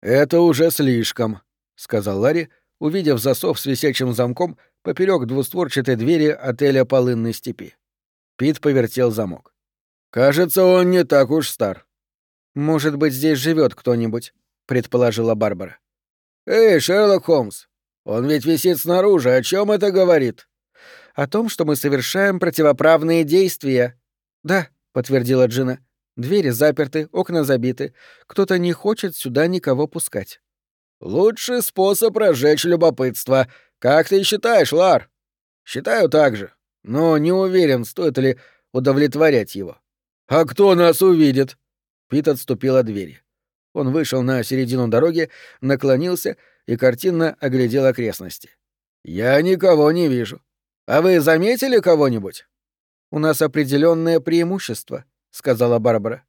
Это уже слишком, сказал Ларри, увидев засов с висячим замком поперек двустворчатой двери отеля Полынной степи. Пит повертел замок. Кажется, он не так уж стар. Может быть, здесь живет кто-нибудь, предположила Барбара. Эй, Шерлок Холмс, он ведь висит снаружи. О чем это говорит? О том, что мы совершаем противоправные действия. Да, подтвердила Джина. Двери заперты, окна забиты. Кто-то не хочет сюда никого пускать. Лучший способ разжечь любопытство. Как ты считаешь, Лар? Считаю так же. Но не уверен, стоит ли удовлетворять его. А кто нас увидит? Пит отступил от двери. Он вышел на середину дороги, наклонился и картинно оглядел окрестности. «Я никого не вижу. А вы заметили кого-нибудь?» «У нас определенное преимущество», — сказала Барбара.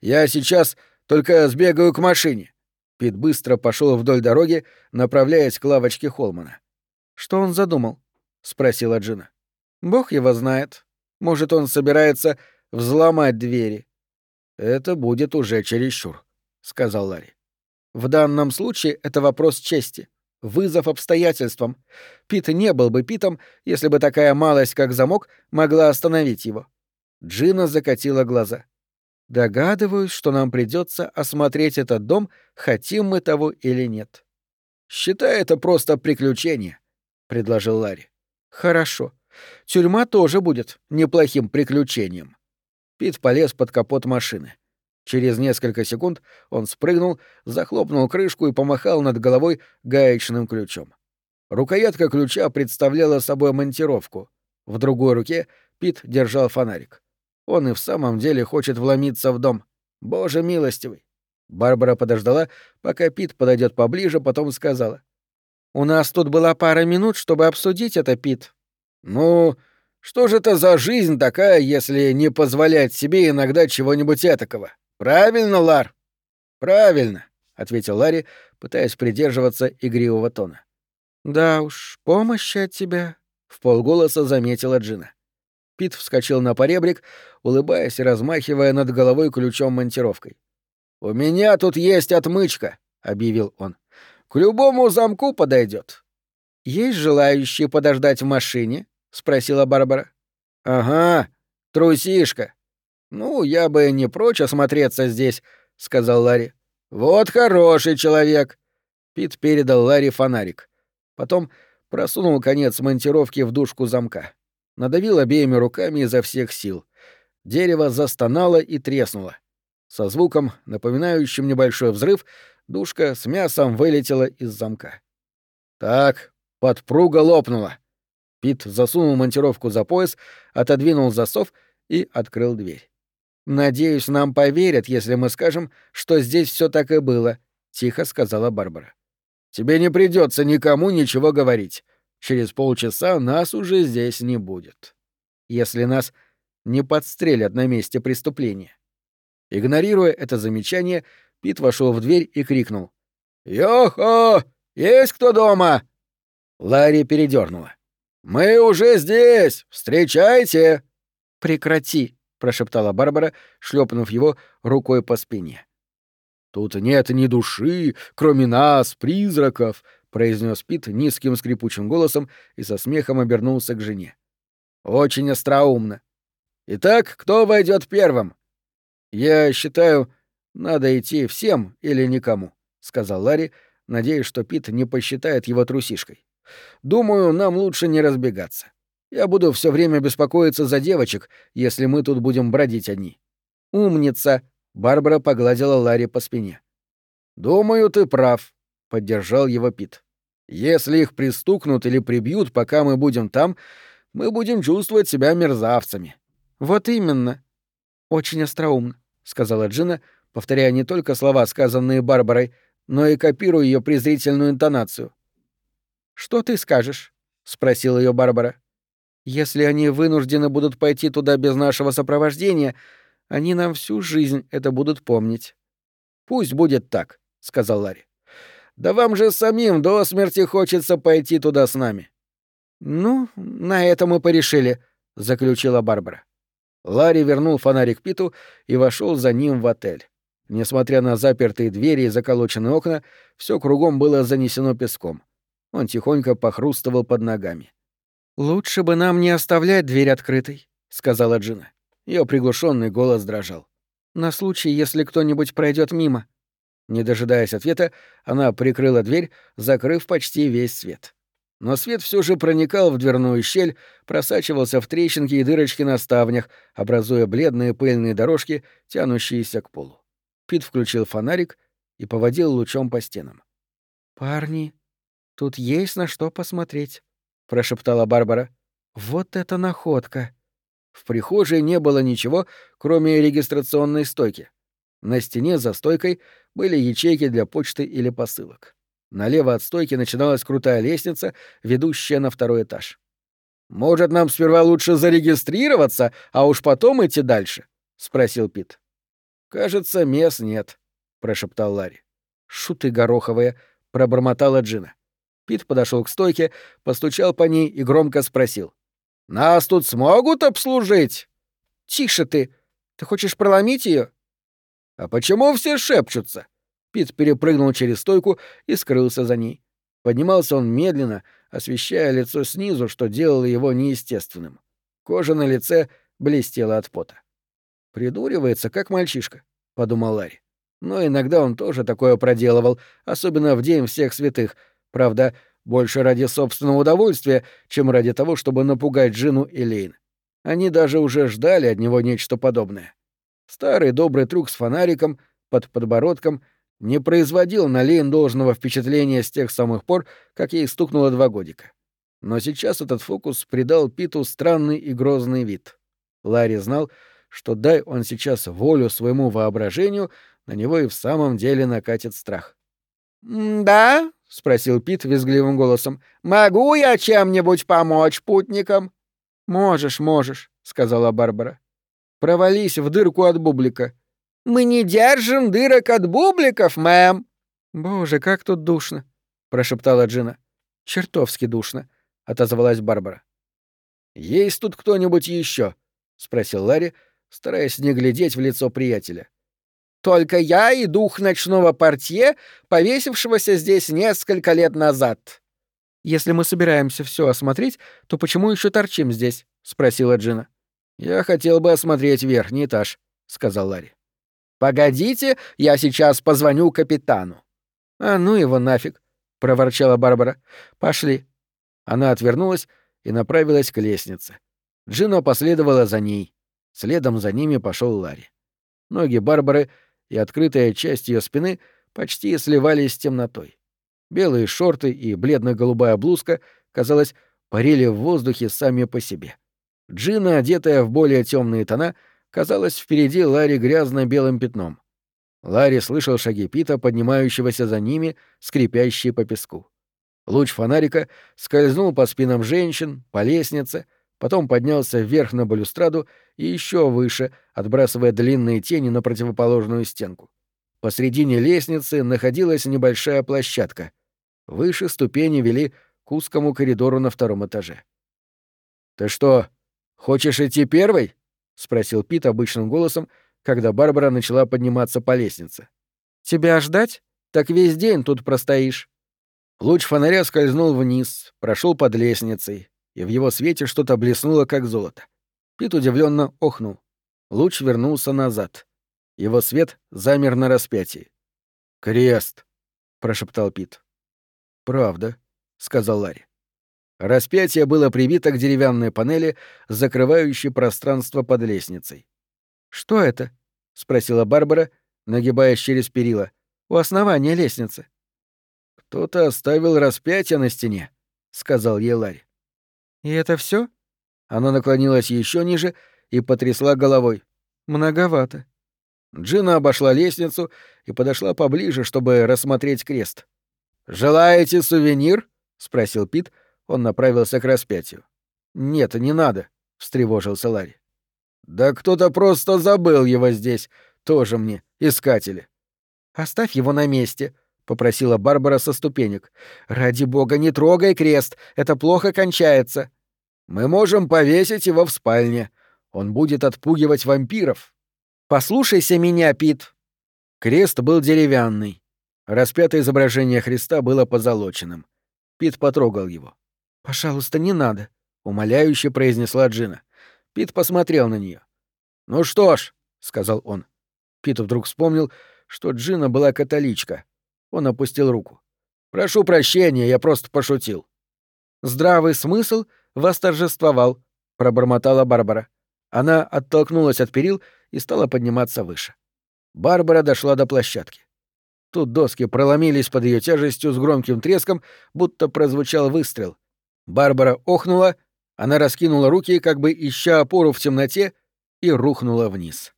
«Я сейчас только сбегаю к машине». Пит быстро пошел вдоль дороги, направляясь к лавочке Холмана. «Что он задумал?» — спросила Джина. «Бог его знает. Может, он собирается взломать двери». «Это будет уже чересчур», — сказал Ларри. В данном случае это вопрос чести, вызов обстоятельствам. Пит не был бы Питом, если бы такая малость, как замок, могла остановить его. Джина закатила глаза. Догадываюсь, что нам придется осмотреть этот дом, хотим мы того или нет. Считай это просто приключение, предложил Ларри. Хорошо. Тюрьма тоже будет неплохим приключением. Пит полез под капот машины. Через несколько секунд он спрыгнул, захлопнул крышку и помахал над головой гаечным ключом. Рукоятка ключа представляла собой монтировку. В другой руке Пит держал фонарик. Он и в самом деле хочет вломиться в дом. Боже милостивый. Барбара подождала, пока Пит подойдет поближе, потом сказала. «У нас тут была пара минут, чтобы обсудить это, Пит». «Ну, что же это за жизнь такая, если не позволять себе иногда чего-нибудь этакого?» Правильно, Лар. Правильно, ответил Ларри, пытаясь придерживаться игривого тона. Да уж, помощи от тебя, в полголоса заметила Джина. Пит вскочил на поребрик, улыбаясь и размахивая над головой ключом-монтировкой. «У меня тут есть отмычка», — объявил он. «К любому замку подойдет. «Есть желающие подождать в машине?» — спросила Барбара. «Ага, трусишка», «Ну, я бы не прочь осмотреться здесь», — сказал Ларри. «Вот хороший человек!» Пит передал Ларри фонарик. Потом просунул конец монтировки в дужку замка. Надавил обеими руками изо всех сил. Дерево застонало и треснуло. Со звуком, напоминающим небольшой взрыв, дужка с мясом вылетела из замка. «Так, подпруга лопнула». Пит засунул монтировку за пояс, отодвинул засов и открыл дверь. «Надеюсь, нам поверят, если мы скажем, что здесь все так и было», — тихо сказала Барбара. «Тебе не придется никому ничего говорить. Через полчаса нас уже здесь не будет. Если нас не подстрелят на месте преступления». Игнорируя это замечание, Пит вошел в дверь и крикнул. «Йохо! Есть кто дома?» Ларри передернула. «Мы уже здесь! Встречайте!» «Прекрати!» прошептала Барбара, шлепнув его рукой по спине. Тут нет ни души, кроме нас, призраков, произнес Пит низким скрипучим голосом и со смехом обернулся к жене. Очень остроумно. Итак, кто войдет первым? Я считаю, надо идти всем или никому, сказал Ларри, надеясь, что Пит не посчитает его трусишкой. Думаю, нам лучше не разбегаться. Я буду все время беспокоиться за девочек, если мы тут будем бродить одни. Умница, Барбара погладила Ларри по спине. Думаю, ты прав, поддержал его Пит. Если их пристукнут или прибьют, пока мы будем там, мы будем чувствовать себя мерзавцами. Вот именно. Очень остроумно, сказала Джина, повторяя не только слова, сказанные Барбарой, но и копируя ее презрительную интонацию. Что ты скажешь? спросила ее Барбара. Если они вынуждены будут пойти туда без нашего сопровождения, они нам всю жизнь это будут помнить. Пусть будет так, сказал Ларри. Да вам же самим до смерти хочется пойти туда с нами. Ну, на это мы порешили, заключила Барбара. Ларри вернул фонарик Питу и вошел за ним в отель. Несмотря на запертые двери и заколоченные окна, все кругом было занесено песком. Он тихонько похрустывал под ногами. «Лучше бы нам не оставлять дверь открытой», — сказала Джина. Ее приглушенный голос дрожал. «На случай, если кто-нибудь пройдет мимо». Не дожидаясь ответа, она прикрыла дверь, закрыв почти весь свет. Но свет все же проникал в дверную щель, просачивался в трещинки и дырочки на ставнях, образуя бледные пыльные дорожки, тянущиеся к полу. Пит включил фонарик и поводил лучом по стенам. «Парни, тут есть на что посмотреть», — прошептала Барбара. «Вот это находка!» В прихожей не было ничего, кроме регистрационной стойки. На стене за стойкой были ячейки для почты или посылок. Налево от стойки начиналась крутая лестница, ведущая на второй этаж. «Может, нам сперва лучше зарегистрироваться, а уж потом идти дальше?» — спросил Пит. «Кажется, мест нет», — прошептал Ларри. «Шуты гороховые», — пробормотала Джина. Пит подошел к стойке, постучал по ней и громко спросил. «Нас тут смогут обслужить?» «Тише ты! Ты хочешь проломить ее? «А почему все шепчутся?» Пит перепрыгнул через стойку и скрылся за ней. Поднимался он медленно, освещая лицо снизу, что делало его неестественным. Кожа на лице блестела от пота. Придуривается, как мальчишка, подумал Ларри. Но иногда он тоже такое проделывал, особенно в день всех святых. Правда, больше ради собственного удовольствия, чем ради того, чтобы напугать Джину и Лейн. Они даже уже ждали от него нечто подобное. Старый добрый трюк с фонариком под подбородком не производил на Лейн должного впечатления с тех самых пор, как ей стукнуло два годика. Но сейчас этот фокус придал Питу странный и грозный вид. Ларри знал, что дай он сейчас волю своему воображению, на него и в самом деле накатит страх. «Да?» — спросил Пит визгливым голосом. «Могу я чем-нибудь помочь путникам?» «Можешь, можешь», — сказала Барбара. «Провались в дырку от бублика». «Мы не держим дырок от бубликов, мэм!» «Боже, как тут душно!» — прошептала Джина. «Чертовски душно», — отозвалась Барбара. «Есть тут кто-нибудь еще? спросил Ларри, стараясь не глядеть в лицо приятеля. «Только я и дух ночного портье, повесившегося здесь несколько лет назад». «Если мы собираемся все осмотреть, то почему еще торчим здесь?» — спросила Джина. «Я хотел бы осмотреть верхний этаж», — сказал Ларри. «Погодите, я сейчас позвоню капитану». «А ну его нафиг», — проворчала Барбара. «Пошли». Она отвернулась и направилась к лестнице. Джина последовала за ней. Следом за ними пошел Ларри. Ноги Барбары и открытая часть ее спины почти сливались с темнотой. Белые шорты и бледно-голубая блузка, казалось, парили в воздухе сами по себе. Джина, одетая в более темные тона, казалась впереди Ларри грязно-белым пятном. Ларри слышал шаги Пита, поднимающегося за ними, скрипящие по песку. Луч фонарика скользнул по спинам женщин, по лестнице, потом поднялся вверх на балюстраду и еще выше, отбрасывая длинные тени на противоположную стенку. Посредине лестницы находилась небольшая площадка. Выше ступени вели к узкому коридору на втором этаже. «Ты что, хочешь идти первой?» — спросил Пит обычным голосом, когда Барбара начала подниматься по лестнице. «Тебя ждать? Так весь день тут простоишь». Луч фонаря скользнул вниз, прошел под лестницей, и в его свете что-то блеснуло, как золото. Пит удивленно охнул. Луч вернулся назад. Его свет замер на распятии. «Крест!» — прошептал Пит. «Правда», — сказал Ларри. Распятие было прибито к деревянной панели, закрывающей пространство под лестницей. «Что это?» — спросила Барбара, нагибаясь через перила. «У основания лестницы». «Кто-то оставил распятие на стене», — сказал ей Ларри. «И это все? Она наклонилась еще ниже и потрясла головой. «Многовато». Джина обошла лестницу и подошла поближе, чтобы рассмотреть крест. «Желаете сувенир?» — спросил Пит. Он направился к распятию. «Нет, не надо», — встревожился Ларри. «Да кто-то просто забыл его здесь. Тоже мне, искатели». «Оставь его на месте», — попросила Барбара со ступенек. «Ради бога, не трогай крест, это плохо кончается». «Мы можем повесить его в спальне. Он будет отпугивать вампиров». «Послушайся меня, Пит». Крест был деревянный. Распятое изображение Христа было позолоченным. Пит потрогал его. «Пожалуйста, не надо», — умоляюще произнесла Джина. Пит посмотрел на нее. «Ну что ж», — сказал он. Пит вдруг вспомнил, что Джина была католичка. Он опустил руку. «Прошу прощения, я просто пошутил». «Здравый смысл восторжествовал», — пробормотала Барбара. Она оттолкнулась от перил и стала подниматься выше. Барбара дошла до площадки. Тут доски проломились под ее тяжестью с громким треском, будто прозвучал выстрел. Барбара охнула, она раскинула руки, как бы ища опору в темноте, и рухнула вниз.